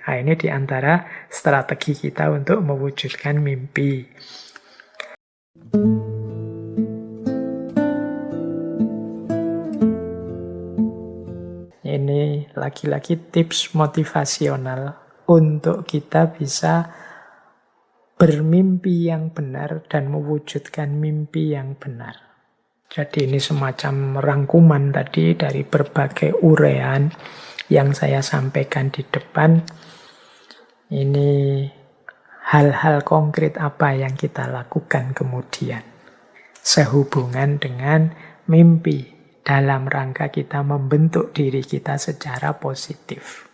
Nah, ini di antara strategi kita untuk mewujudkan mimpi. Ini lagi-lagi tips motivasional untuk kita bisa bermimpi yang benar dan mewujudkan mimpi yang benar. Jadi ini semacam rangkuman tadi dari berbagai urean yang saya sampaikan di depan. Ini hal-hal konkret apa yang kita lakukan kemudian. Sehubungan dengan mimpi dalam rangka kita membentuk diri kita secara positif.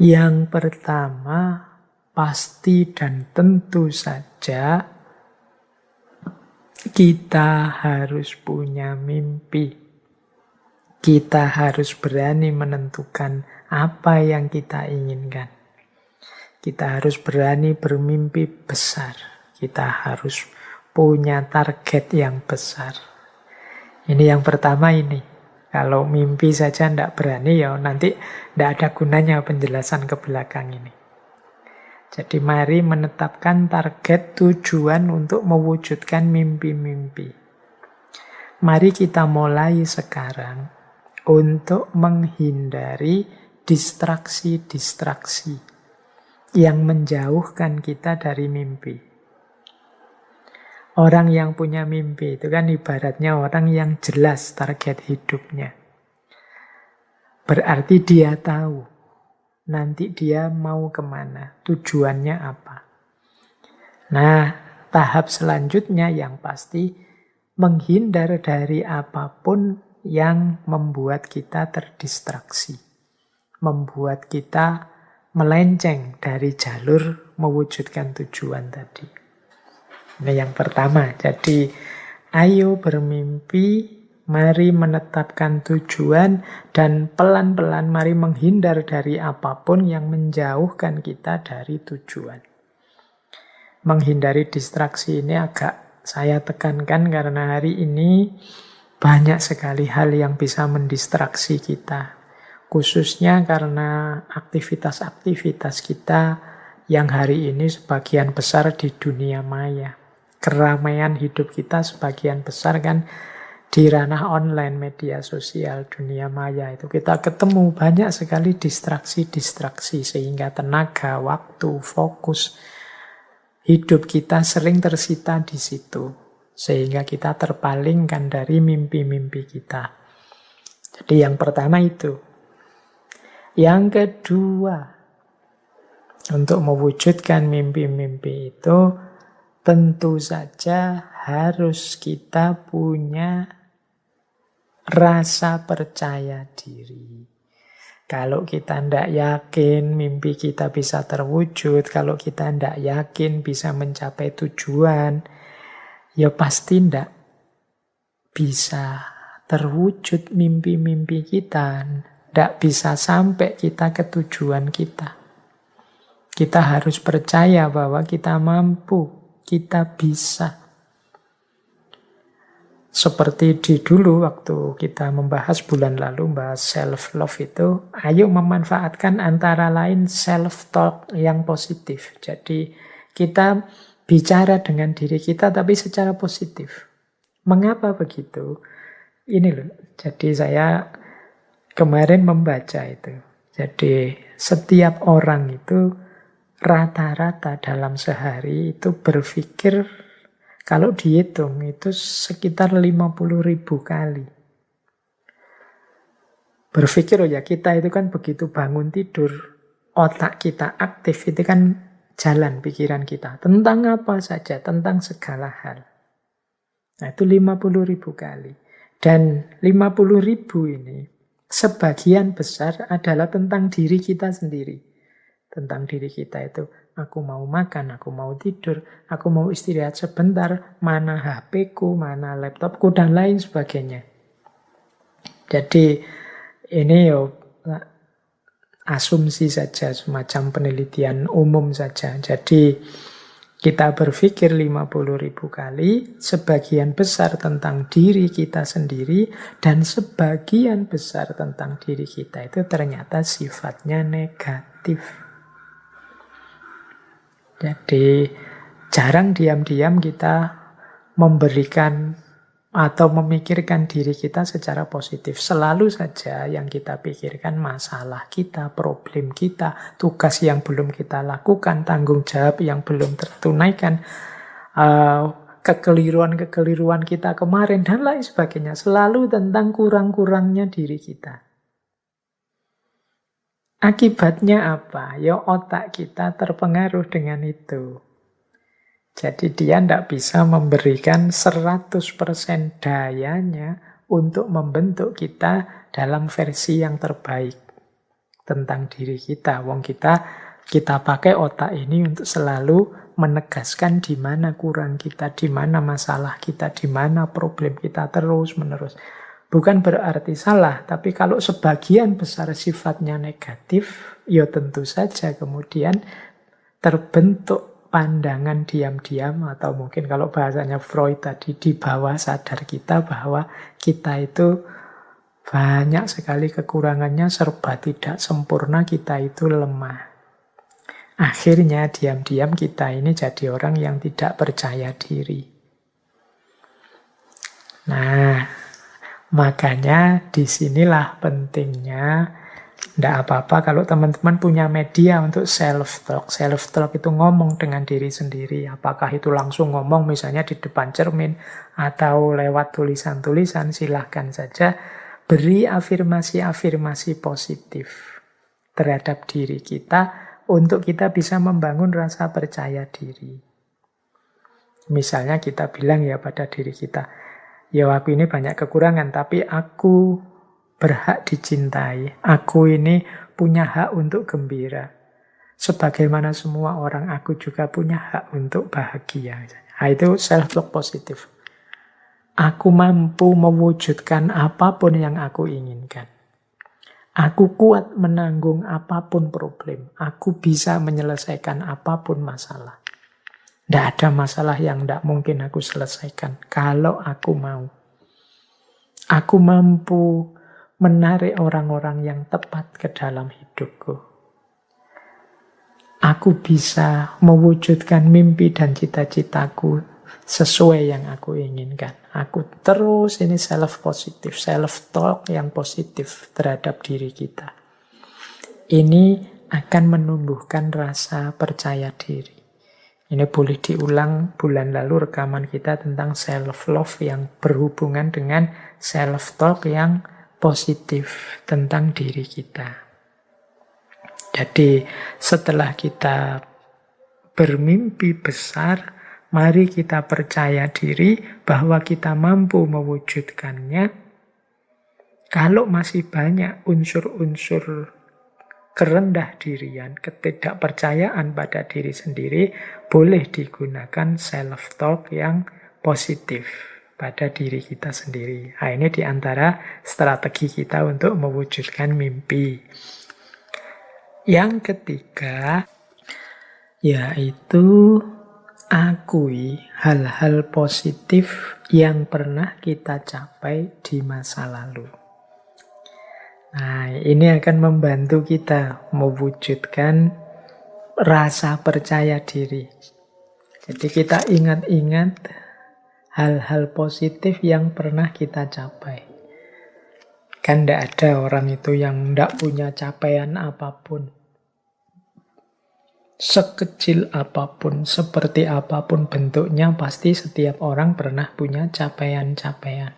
Yang pertama, pasti dan tentu saja kita harus punya mimpi. Kita harus berani menentukan apa yang kita inginkan. Kita harus berani bermimpi besar. Kita harus punya target yang besar. Ini yang pertama ini. Kalau mimpi saja tidak berani, ya nanti tidak ada gunanya penjelasan ke belakang ini. Jadi mari menetapkan target tujuan untuk mewujudkan mimpi-mimpi. Mari kita mulai sekarang untuk menghindari distraksi-distraksi yang menjauhkan kita dari mimpi. Orang yang punya mimpi itu kan ibaratnya orang yang jelas target hidupnya. Berarti dia tahu nanti dia mau ke mana, tujuannya apa. Nah, tahap selanjutnya yang pasti menghindar dari apa pun yang membuat kita terdistraksi. Membuat kita melenceng dari jalur mewujudkan tujuan tadi. Ini yang pertama. Jadi, ayo bermimpi, mari menetapkan tujuan, dan pelan-pelan mari menghindar dari apa pun yang menjauhkan kita dari tujuan. Menghindari distraksi ini agak saya tekankan karena hari ini banyak sekali hal yang bisa mendistraksi kita. Khususnya karena aktivitas-aktivitas kita yang hari ini sebagian besar di dunia maya keramaian hidup kita sebagian besar kan di ranah online media sosial dunia maya itu kita ketemu banyak sekali distraksi-distraksi sehingga tenaga, waktu, fokus hidup kita sering tersita di situ sehingga kita terpalingkan dari mimpi-mimpi kita. Jadi yang pertama itu. Yang kedua, untuk mewujudkan mimpi-mimpi itu tentu saja harus kita punya rasa percaya diri. Kalau kita tidak yakin mimpi kita bisa terwujud, kalau kita tidak yakin bisa mencapai tujuan, ya pasti tidak bisa terwujud mimpi-mimpi kita. Tidak bisa sampai kita ke tujuan kita. Kita harus percaya bahwa kita mampu kita bisa. Seperti di dulu waktu kita membahas bulan lalu, bahas self-love itu, ayo memanfaatkan antara lain self-talk yang positif. Jadi kita bicara dengan diri kita tapi secara positif. Mengapa begitu? Ini loh, jadi saya kemarin membaca itu. Jadi setiap orang itu rata-rata dalam sehari itu berpikir kalau dihitung itu sekitar 50 ribu kali. Berpikir oh ya kita itu kan begitu bangun tidur, otak kita aktif itu kan jalan pikiran kita. Tentang apa saja, tentang segala hal. Nah itu 50 ribu kali. Dan 50 ribu ini sebagian besar adalah tentang diri kita sendiri tentang diri kita itu. Aku mau makan, aku mau tidur, aku mau istirahat sebentar, mana HP ku, mana laptopku, dan lain sebagainya. Jadi ini yo asumsi saja, semacam penelitian umum saja. Jadi kita berpikir 50 ribu kali, sebagian besar tentang diri kita sendiri, dan sebagian besar tentang diri kita itu ternyata sifatnya negatif. Jadi jarang diam-diam kita memberikan atau memikirkan diri kita secara positif. Selalu saja yang kita pikirkan masalah kita, problem kita, tugas yang belum kita lakukan, tanggung jawab yang belum tertunaikan, uh, kekeliruan-kekeliruan kita kemarin, dan lain sebagainya. Selalu tentang kurang-kurangnya diri kita. Akibatnya apa? Ya otak kita terpengaruh dengan itu. Jadi dia tidak bisa memberikan 100% dayanya untuk membentuk kita dalam versi yang terbaik tentang diri kita. Wong kita kita pakai otak ini untuk selalu menegaskan di mana kurang kita, di mana masalah kita, di mana problem kita terus menerus. Bukan berarti salah, tapi kalau sebagian besar sifatnya negatif, ya tentu saja kemudian terbentuk pandangan diam-diam atau mungkin kalau bahasanya Freud tadi di bawah sadar kita bahwa kita itu banyak sekali kekurangannya serba tidak sempurna kita itu lemah. Akhirnya diam-diam kita ini jadi orang yang tidak percaya diri. Nah, makanya di sinilah pentingnya tidak apa-apa kalau teman-teman punya media untuk self-talk. Self-talk itu ngomong dengan diri sendiri. Apakah itu langsung ngomong misalnya di depan cermin atau lewat tulisan-tulisan, silahkan saja. Beri afirmasi-afirmasi positif terhadap diri kita untuk kita bisa membangun rasa percaya diri. Misalnya kita bilang ya pada diri kita, ya aku ini banyak kekurangan, tapi aku berhak dicintai. Aku ini punya hak untuk gembira. Sebagaimana semua orang, aku juga punya hak untuk bahagia. Nah, itu self-talk positif. Aku mampu mewujudkan apa pun yang aku inginkan. Aku kuat menanggung apa pun problem. Aku bisa menyelesaikan apa pun masalah. Tidak ada masalah yang tidak mungkin aku selesaikan kalau aku mau. Aku mampu menarik orang-orang yang tepat ke dalam hidupku. Aku bisa mewujudkan mimpi dan cita-citaku sesuai yang aku inginkan. Aku terus ini self positif, self talk yang positif terhadap diri kita. Ini akan menumbuhkan rasa percaya diri. Ini boleh diulang bulan lalu rekaman kita tentang self love yang berhubungan dengan self talk yang positif tentang diri kita. Jadi setelah kita bermimpi besar, mari kita percaya diri bahwa kita mampu mewujudkannya. Kalau masih banyak unsur-unsur kerendah dirian, ketidakpercayaan pada diri sendiri, boleh digunakan self-talk yang positif pada diri kita sendiri. Nah, ini di antara strategi kita untuk mewujudkan mimpi. Yang ketiga, yaitu akui hal-hal positif yang pernah kita capai di masa lalu. Nah, ini akan membantu kita mewujudkan rasa percaya diri. Jadi kita ingat-ingat hal-hal positif yang pernah kita capai. Kan tidak ada orang itu yang tidak punya capaian apa pun. Sekecil apa pun, seperti apa pun bentuknya, pasti setiap orang pernah punya capaian-capaian.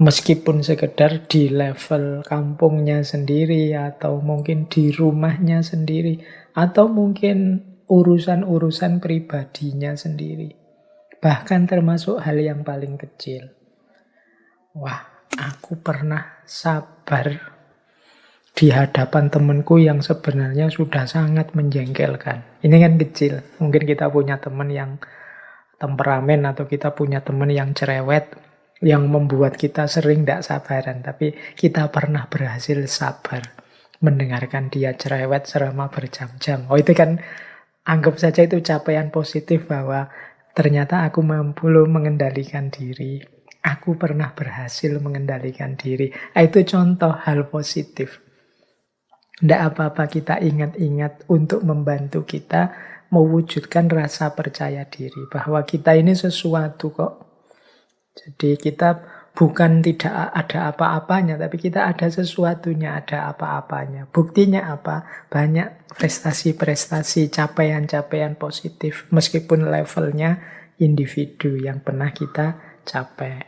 Meskipun sekedar di level kampungnya sendiri, atau mungkin di rumahnya sendiri, atau mungkin urusan-urusan pribadinya sendiri Bahkan termasuk hal yang paling kecil. Wah, aku pernah sabar di hadapan temanku yang sebenarnya sudah sangat menjengkelkan. Ini kan kecil. Mungkin kita punya teman yang temperamen atau kita punya teman yang cerewet yang membuat kita sering tidak sabaran. Tapi kita pernah berhasil sabar mendengarkan dia cerewet selama berjam-jam. Oh itu kan anggap saja itu capaian positif bahwa Ternyata aku mampu loh mengendalikan diri. Aku pernah berhasil mengendalikan diri. Nah, itu contoh hal positif. Tidak apa-apa kita ingat-ingat untuk membantu kita mewujudkan rasa percaya diri. Bahwa kita ini sesuatu kok. Jadi kita bukan tidak ada apa-apanya, tapi kita ada sesuatunya, ada apa-apanya. Buktinya apa? Banyak prestasi-prestasi, capaian-capaian positif, meskipun levelnya individu yang pernah kita capai.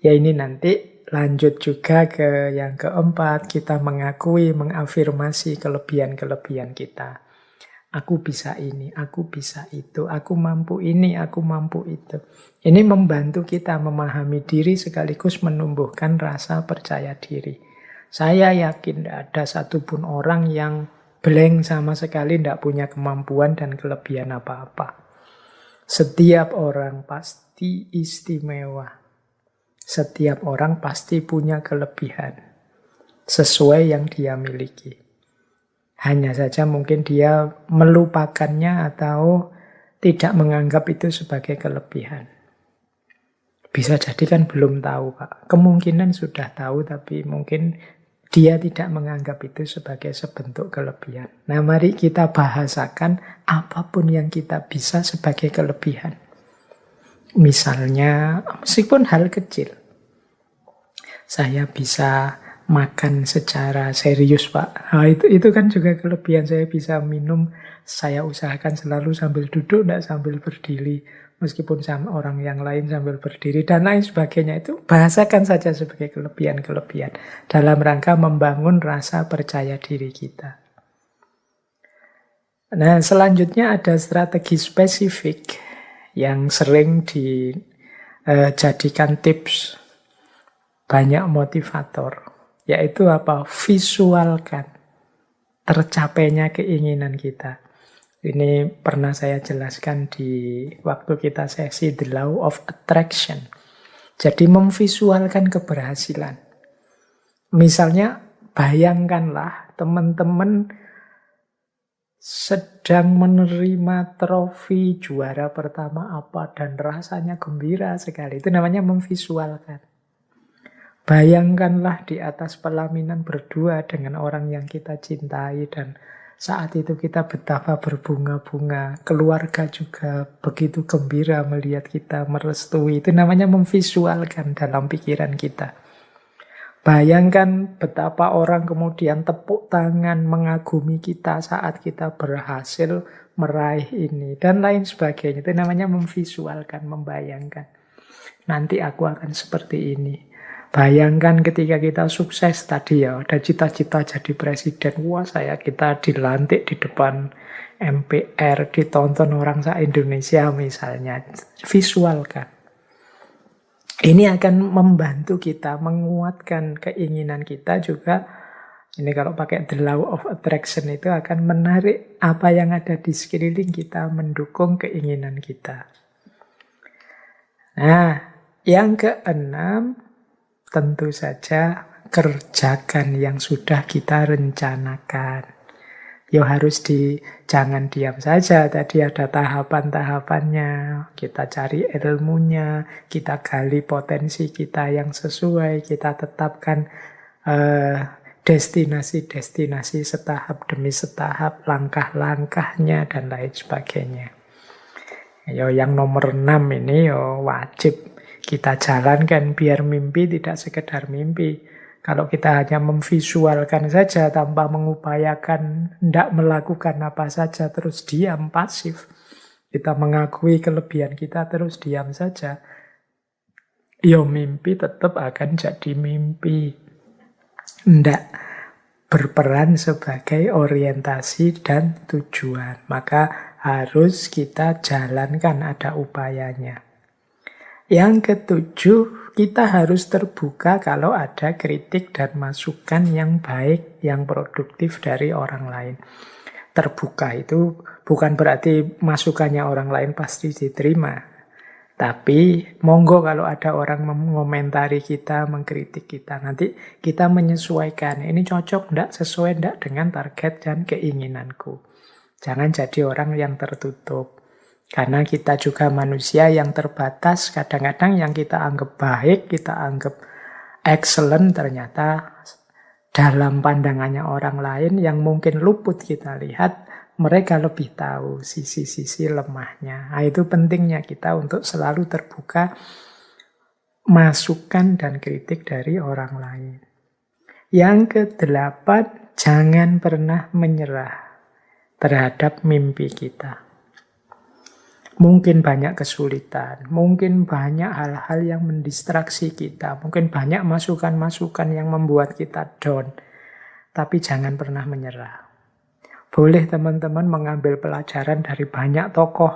Ya ini nanti Lanjut juga ke yang keempat, kita mengakui, mengafirmasi kelebihan-kelebihan kita. Aku bisa ini, aku bisa itu, aku mampu ini, aku mampu itu. Ini membantu kita memahami diri sekaligus menumbuhkan rasa percaya diri. Saya yakin tidak ada satupun orang yang blank sama sekali tidak punya kemampuan dan kelebihan apa-apa. Setiap orang pasti istimewa. Setiap orang pasti punya kelebihan sesuai yang dia miliki. Hanya saja mungkin dia melupakannya atau tidak menganggap itu sebagai kelebihan. Bisa jadi kan belum tahu, Pak. Kemungkinan sudah tahu, tapi mungkin dia tidak menganggap itu sebagai sebentuk kelebihan. Nah, mari kita bahasakan apa pun yang kita bisa sebagai kelebihan. Misalnya, meskipun hal kecil, saya bisa makan secara serius pak. Nah, itu itu kan juga kelebihan saya bisa minum. Saya usahakan selalu sambil duduk, tidak sambil berdiri. Meskipun sama orang yang lain sambil berdiri dan lain sebagainya itu bahasakan saja sebagai kelebihan-kelebihan dalam rangka membangun rasa percaya diri kita. Nah, selanjutnya ada strategi spesifik yang sering dijadikan tips banyak motivator, yaitu apa? Visualkan tercapainya keinginan kita. Ini pernah saya jelaskan di waktu kita sesi The Law of Attraction. Jadi memvisualkan keberhasilan. Misalnya bayangkanlah teman-teman sedang menerima trofi juara pertama apa dan rasanya gembira sekali. Itu namanya memvisualkan. Bayangkanlah di atas pelaminan berdua dengan orang yang kita cintai dan saat itu kita betapa berbunga-bunga. Keluarga juga begitu gembira melihat kita merestui. Itu namanya memvisualkan dalam pikiran kita. Bayangkan betapa orang kemudian tepuk tangan mengagumi kita saat kita berhasil meraih ini dan lain sebagainya. Itu namanya memvisualkan, membayangkan. Nanti aku akan seperti ini. Bayangkan ketika kita sukses tadi ya, ada cita-cita jadi presiden. Wah saya kita dilantik di depan MPR, ditonton orang sa Indonesia misalnya. Visualkan. Ini akan membantu kita menguatkan keinginan kita juga. Ini kalau pakai the law of attraction itu akan menarik apa yang ada di sekeliling kita mendukung keinginan kita. Nah, yang keenam, tentu saja kerjakan yang sudah kita rencanakan. Ya harus di jangan diam saja. Tadi ada tahapan-tahapannya. Kita cari ilmunya, kita gali potensi kita yang sesuai, kita tetapkan uh, destinasi-destinasi setahap demi setahap, langkah-langkahnya dan lain sebagainya. Yo yang nomor 6 ini yo wajib kita jalankan biar mimpi tidak sekedar mimpi. Kalau kita hanya memvisualkan saja tanpa mengupayakan, tidak melakukan apa saja, terus diam, pasif. Kita mengakui kelebihan kita, terus diam saja. Yo mimpi tetap akan jadi mimpi. Tidak berperan sebagai orientasi dan tujuan. Maka harus kita jalankan ada upayanya. Yang ketujuh, kita harus terbuka kalau ada kritik dan masukan yang baik, yang produktif dari orang lain. Terbuka itu bukan berarti masukannya orang lain pasti diterima. Tapi monggo kalau ada orang mengomentari kita, mengkritik kita, nanti kita menyesuaikan. Ini cocok enggak, sesuai enggak dengan target dan keinginanku. Jangan jadi orang yang tertutup. Karena kita juga manusia yang terbatas, kadang-kadang yang kita anggap baik, kita anggap excellent, ternyata dalam pandangannya orang lain yang mungkin luput kita lihat, mereka lebih tahu sisi-sisi lemahnya. Nah, itu pentingnya kita untuk selalu terbuka masukan dan kritik dari orang lain. Yang kedelapan, jangan pernah menyerah terhadap mimpi kita. Mungkin banyak kesulitan, mungkin banyak hal-hal yang mendistraksi kita, mungkin banyak masukan-masukan yang membuat kita down. Tapi jangan pernah menyerah. Boleh teman-teman mengambil pelajaran dari banyak tokoh,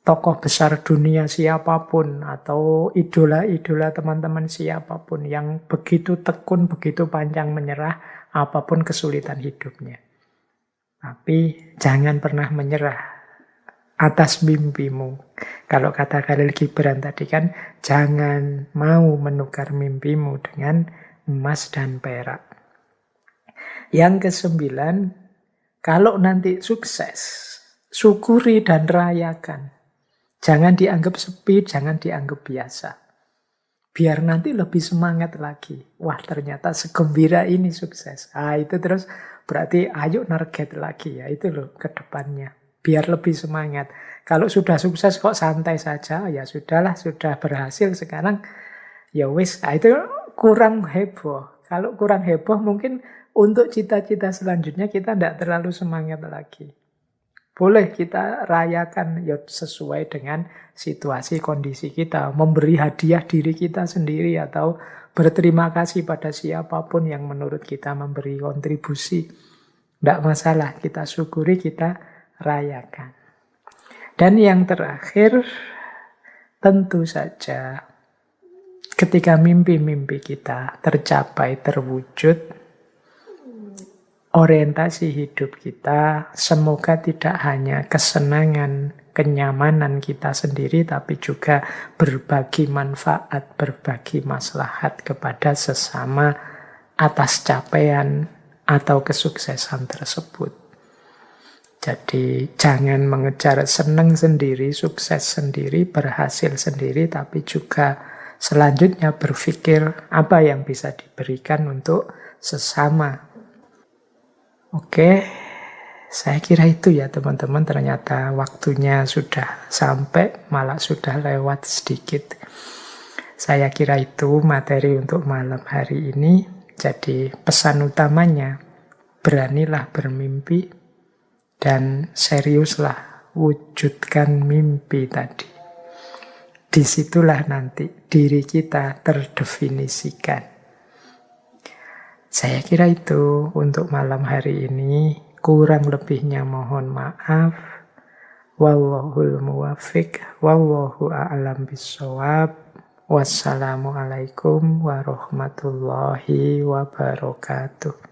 tokoh besar dunia siapa pun, atau idola-idola teman-teman siapa pun yang begitu tekun, begitu panjang menyerah apa pun kesulitan hidupnya. Tapi jangan pernah menyerah atas mimpimu. Kalau kata Khalil Gibran tadi kan, jangan mau menukar mimpimu dengan emas dan perak. Yang kesembilan, kalau nanti sukses, syukuri dan rayakan. Jangan dianggap sepi, jangan dianggap biasa. Biar nanti lebih semangat lagi. Wah ternyata segembira ini sukses. Ah itu terus berarti ayo target lagi ya. Itu loh ke depannya biar lebih semangat. Kalau sudah sukses kok santai saja, ya sudahlah, sudah berhasil sekarang ya wis, nah, itu kurang heboh. Kalau kurang heboh mungkin untuk cita-cita selanjutnya kita tidak terlalu semangat lagi. Boleh kita rayakan ya sesuai dengan situasi kondisi kita, memberi hadiah diri kita sendiri atau berterima kasih pada siapa pun yang menurut kita memberi kontribusi. Tidak masalah, kita syukuri, kita rayakan. Dan yang terakhir, tentu saja ketika mimpi-mimpi kita tercapai, terwujud, orientasi hidup kita semoga tidak hanya kesenangan, kenyamanan kita sendiri, tapi juga berbagi manfaat, berbagi maslahat kepada sesama atas capaian atau kesuksesan tersebut. Jadi jangan mengejar senang sendiri, sukses sendiri, berhasil sendiri, tapi juga selanjutnya berpikir apa yang bisa diberikan untuk sesama. Oke, saya kira itu ya teman-teman. Ternyata waktunya sudah sampai, malah sudah lewat sedikit. Saya kira itu materi untuk malam hari ini. Jadi pesan utamanya, beranilah bermimpi, dan seriuslah wujudkan mimpi tadi. Di situlah nanti diri kita terdefinisikan. Saya kira itu untuk malam hari ini. Kurang lebihnya mohon maaf. Wallahul muwafiq. Wallahu a'lam bisawab. Wassalamualaikum warahmatullahi wabarakatuh.